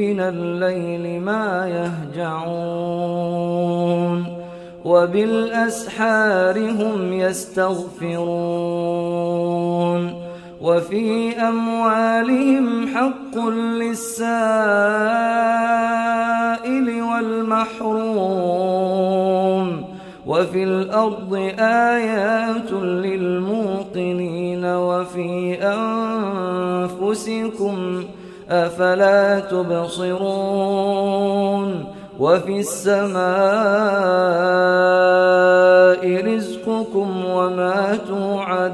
الليل ما يهجعون وبالأسحار هم يستغفرون وفي أموالهم حق للسائل والمحروم وفي الأرض آيات للموقنين وفي أنفسكم أفلا تبصرون وفي السماء رزقكم وما توعدون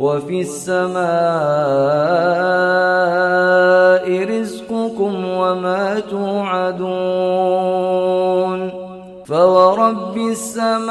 وفي السماء رزقكم وما توعدون فورب السماء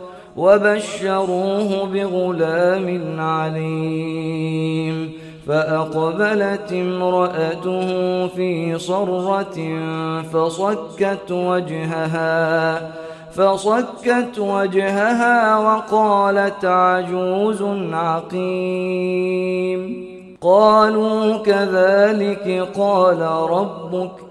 وبشروه بغلام عليم فأقبلت امرأته في صرة فصكت وجهها فصكت وجهها وقالت عجوز عقيم. قالوا كذلك قال ربك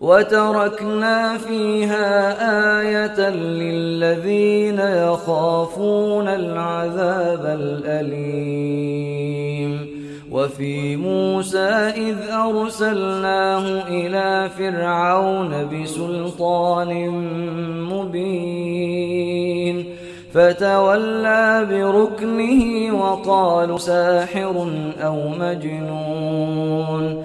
وتركنا فيها آية للذين يخافون العذاب الأليم. وفي موسى إذ أرسلناه إلى فرعون بسلطان مبين. فتولى بركنه وقالوا ساحر أو مجنون.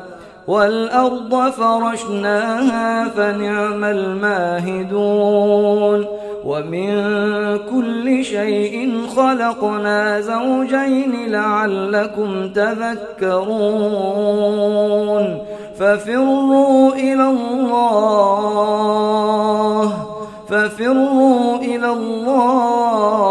والأرض فرشناها فنعم الماهدون ومن كل شيء خلقنا زوجين لعلكم تذكرون ففروا إلى الله ففروا إلى الله